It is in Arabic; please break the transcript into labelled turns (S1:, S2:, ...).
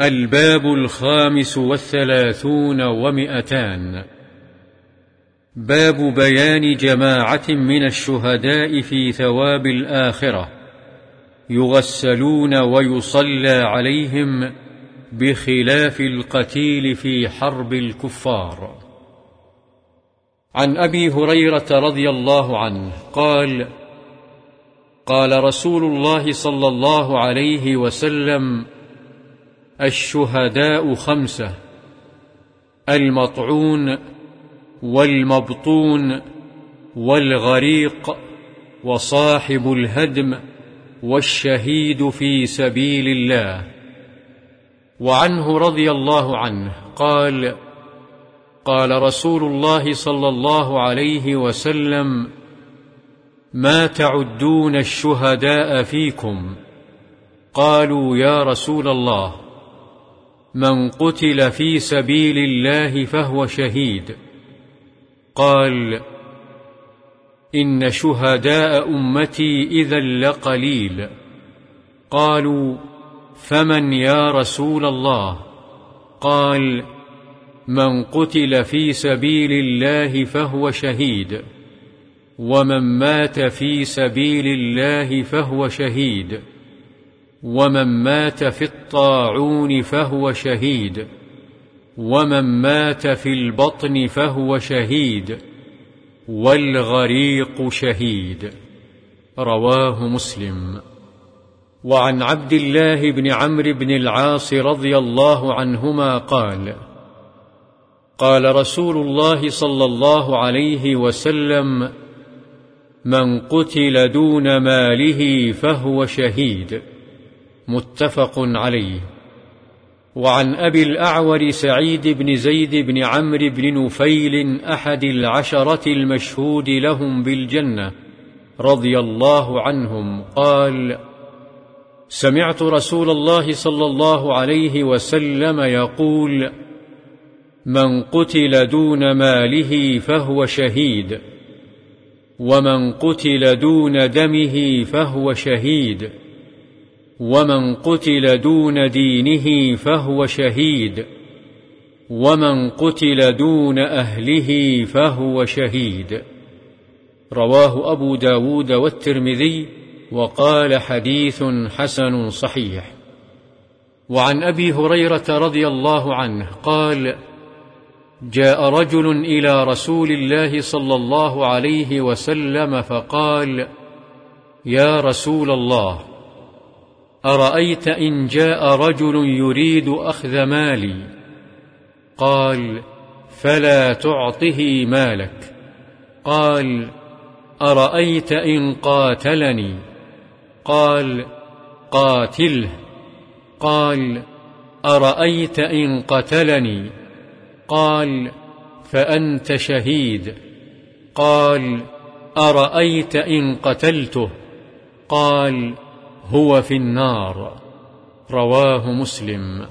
S1: الباب الخامس والثلاثون ومئتان. باب بيان جماعة من الشهداء في ثواب الآخرة. يغسلون ويصلى عليهم بخلاف القتيل في حرب الكفار. عن أبي هريرة رضي الله عنه قال قال رسول الله صلى الله عليه وسلم الشهداء خمسة المطعون والمبطون والغريق وصاحب الهدم والشهيد في سبيل الله. وعنه رضي الله عنه قال قال رسول الله صلى الله عليه وسلم ما تعدون الشهداء فيكم؟ قالوا يا رسول الله. من قتل في سبيل الله فهو شهيد. قال إن شهداء أمتي إذا لقليل. قالوا فمن يا رسول الله؟ قال من قتل في سبيل الله فهو شهيد ومن مات في سبيل الله فهو شهيد. ومن مات في الطاعون فهو شهيد. ومن مات في البطن فهو شهيد. والغريق شهيد. رواه مسلم. وعن عبد الله بن عمرو بن العاص رضي الله عنهما قال قال رسول الله صلى الله عليه وسلم من قتل دون ماله فهو شهيد. متفق عليه. وعن أبي الأعور سعيد بن زيد بن عمرو بن نفيل أحد العشرة المشهود لهم بالجنة رضي الله عنهم قال سمعت رسول الله صلى الله عليه وسلم يقول من قتل دون ماله فهو شهيد ومن قتل دون دمه فهو شهيد. ومن قتل دون دينه فهو شهيد. ومن قتل دون أهله فهو شهيد. رواه أبو داود والترمذي وقال حديث حسن صحيح. وعن أبي هريرة رضي الله عنه قال جاء رجل إلى رسول الله صلى الله عليه وسلم فقال يا رسول الله أرأيت إن جاء رجل يريد أخذ مالي؟ قال فلا تعطه مالك. قال أرأيت إن قاتلني؟ قال قاتله. قال أرأيت إن قتلني؟ قال فأنت شهيد. قال أرأيت إن قتلته؟ قال هو في النار. رواه مسلم.